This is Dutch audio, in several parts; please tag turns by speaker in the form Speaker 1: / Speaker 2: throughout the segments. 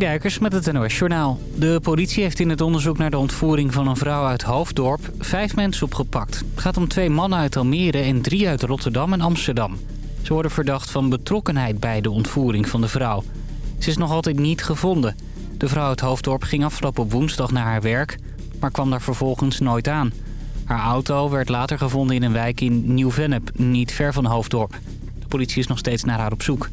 Speaker 1: Citydijkers met het NOS Journaal. De politie heeft in het onderzoek naar de ontvoering van een vrouw uit Hoofddorp... vijf mensen opgepakt. Het gaat om twee mannen uit Almere en drie uit Rotterdam en Amsterdam. Ze worden verdacht van betrokkenheid bij de ontvoering van de vrouw. Ze is nog altijd niet gevonden. De vrouw uit Hoofddorp ging afgelopen woensdag naar haar werk... maar kwam daar vervolgens nooit aan. Haar auto werd later gevonden in een wijk in Nieuw-Vennep, niet ver van Hoofddorp. De politie is nog steeds naar haar op zoek.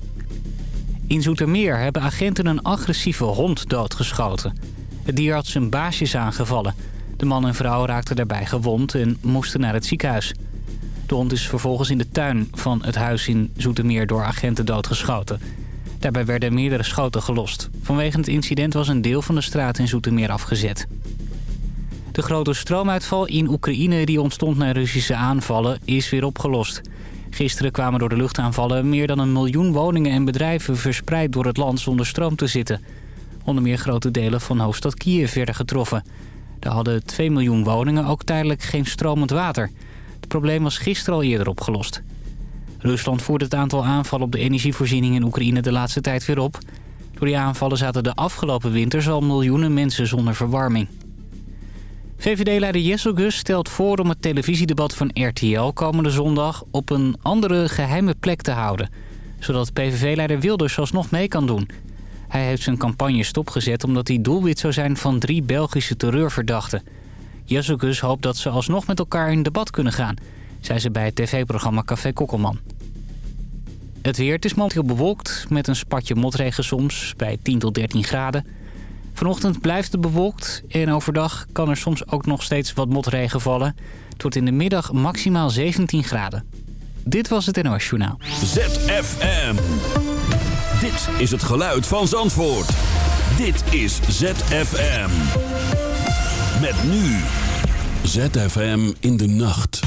Speaker 1: In Zoetermeer hebben agenten een agressieve hond doodgeschoten. Het dier had zijn baasjes aangevallen. De man en vrouw raakten daarbij gewond en moesten naar het ziekenhuis. De hond is vervolgens in de tuin van het huis in Zoetermeer door agenten doodgeschoten. Daarbij werden meerdere schoten gelost. Vanwege het incident was een deel van de straat in Zoetermeer afgezet. De grote stroomuitval in Oekraïne die ontstond na Russische aanvallen is weer opgelost. Gisteren kwamen door de luchtaanvallen meer dan een miljoen woningen en bedrijven verspreid door het land zonder stroom te zitten. Onder meer grote delen van hoofdstad Kiev werden getroffen. Daar hadden 2 miljoen woningen ook tijdelijk geen stromend water. Het probleem was gisteren al eerder opgelost. Rusland voert het aantal aanvallen op de energievoorziening in Oekraïne de laatste tijd weer op. Door die aanvallen zaten de afgelopen winters al miljoenen mensen zonder verwarming. VVD-leider Jessel stelt voor om het televisiedebat van RTL komende zondag op een andere geheime plek te houden. Zodat PVV-leider Wilders alsnog mee kan doen. Hij heeft zijn campagne stopgezet omdat hij doelwit zou zijn van drie Belgische terreurverdachten. Jessel Gus hoopt dat ze alsnog met elkaar in debat kunnen gaan, zei ze bij het tv-programma Café Kokkelman. Het weer, het is momenteel bewolkt met een spatje motregen soms bij 10 tot 13 graden. Vanochtend blijft het bewolkt en overdag kan er soms ook nog steeds wat motregen vallen. Wordt in de middag maximaal 17 graden. Dit was het NOS Journaal.
Speaker 2: ZFM. Dit is het geluid van Zandvoort. Dit is ZFM. Met nu. ZFM in de nacht.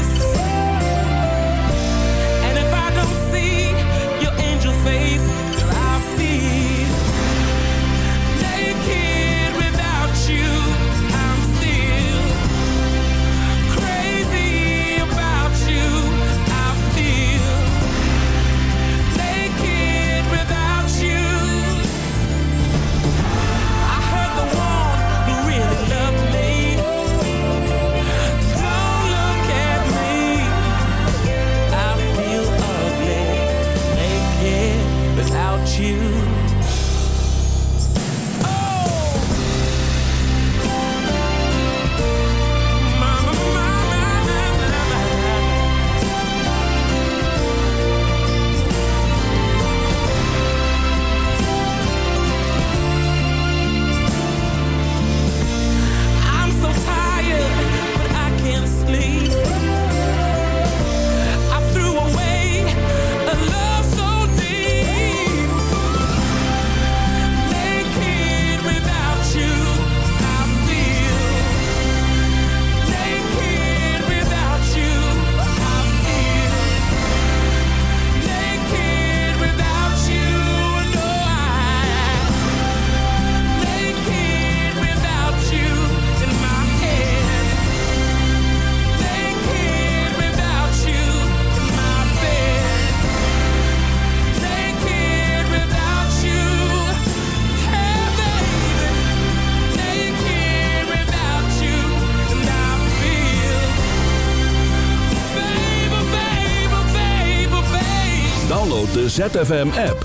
Speaker 3: FM-app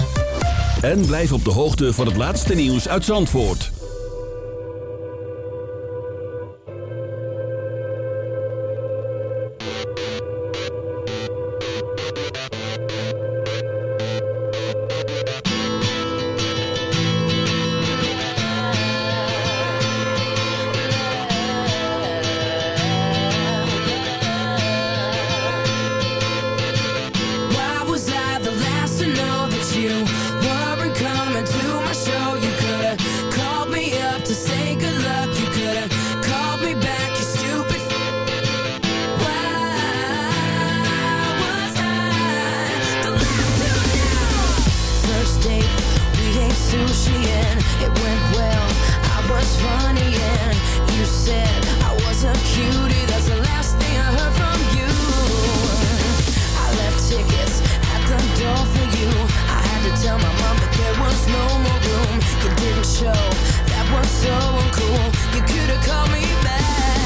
Speaker 3: En blijf op de hoogte van het laatste nieuws uit Zandvoort.
Speaker 4: sushi and it went well. I was funny and you said I was a cutie. That's the last thing I heard from you. I left tickets at the door for you. I had to tell my mom, that there was no more room. You didn't show. That was so uncool. You could have called me back.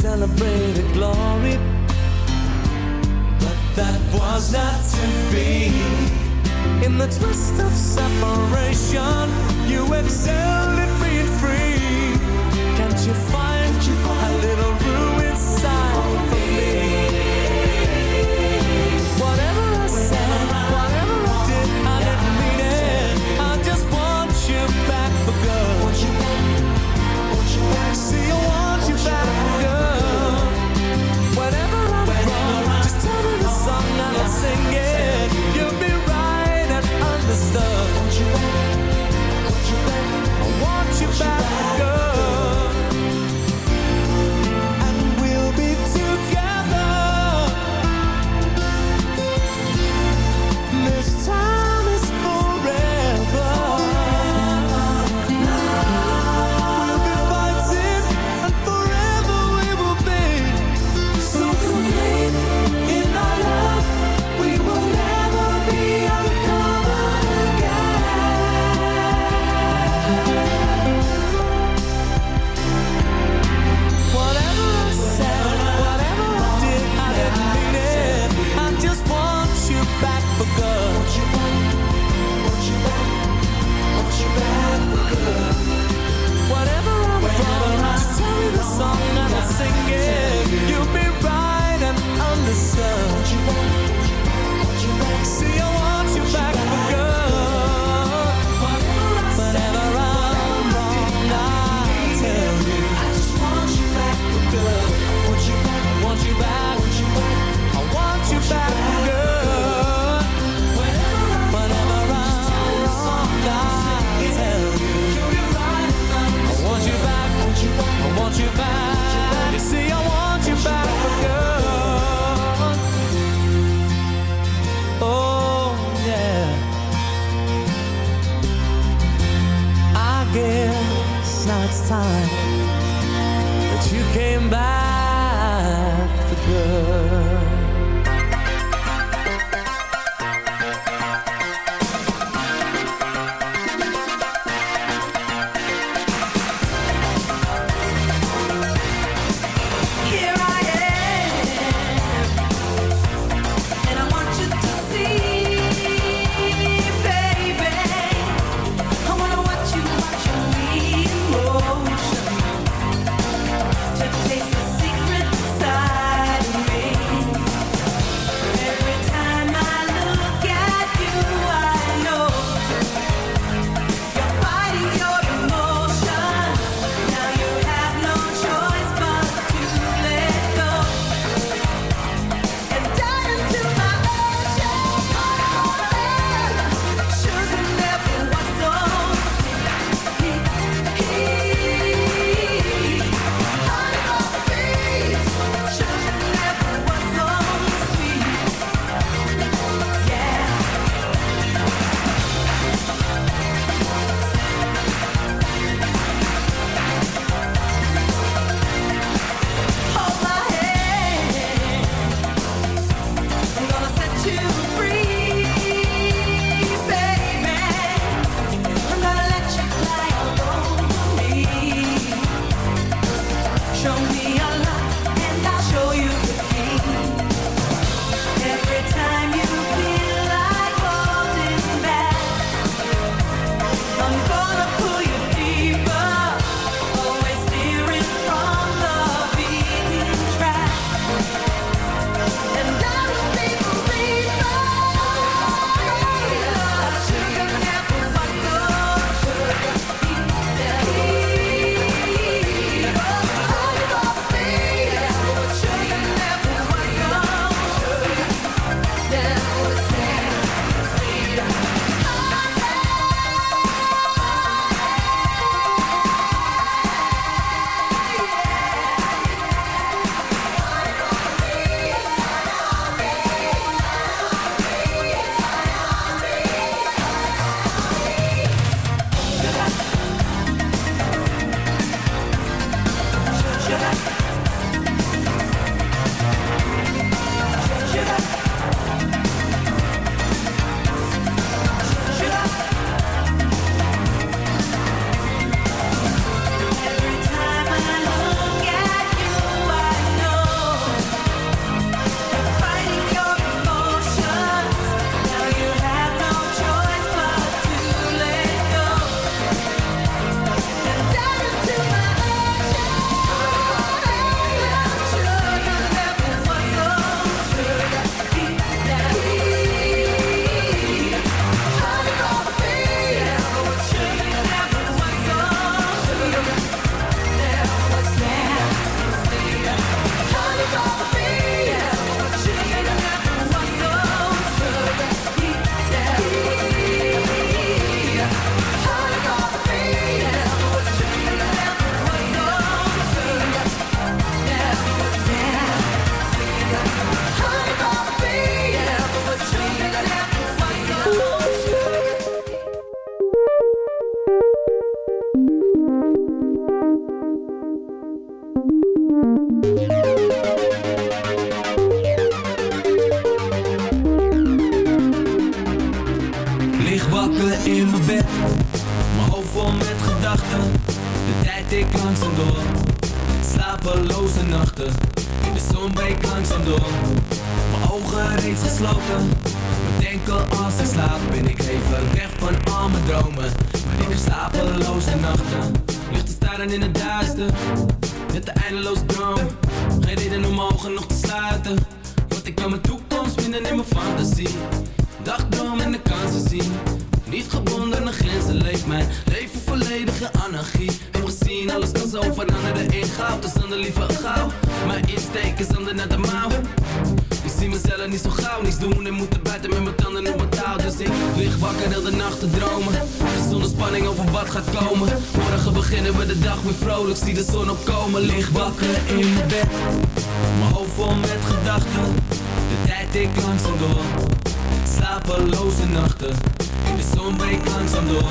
Speaker 2: celebrated glory. But that was not to be. In the twist of separation, you excelled. Nachten. Te staren in het duister, met de eindeloze droom. Geen reden om ogen nog te sluiten, want ik kan mijn toekomst vinden in mijn fantasie. Dagdroom en de kansen zien. Niet gebonden aan grenzen leeft mijn leven volledige anarchie. Heb gezien, alles kan zo veranderen in goud. Dus dan de liever gauw. Mijn insteek is ander naar de mouw. Zie mezelf niet zo gauw, niets doen en moeten buiten met mijn tanden op mijn touw. Dus ik lig wakker heel de nacht te dromen. Zonder spanning over wat gaat komen. Morgen beginnen we de dag weer vrolijk, zie de zon opkomen. Lig wakker in mijn bed, mijn hoofd vol met gedachten. De tijd ik langzaam door, slapeloze nachten. In de zon breekt langzaam door,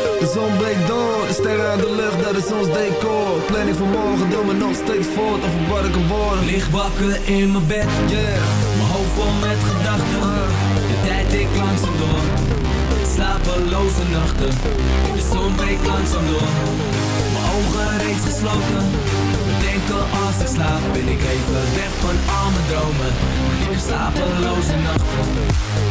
Speaker 5: De zon breekt door, de sterren aan de lucht, dat is ons decor. Planning voor morgen, doe me nog steeds voort Over wat ik kan worden
Speaker 2: Lig wakker in mijn bed
Speaker 5: Yeah,
Speaker 2: Mijn hoofd vol met gedachten. De tijd ik langzaam door. Slapeloze nachten. De zon breekt langzaam door. Mijn ogen reeds gesloten. Denken als ik slaap Ben ik even weg van al mijn dromen. Ik heb slapeloze nachten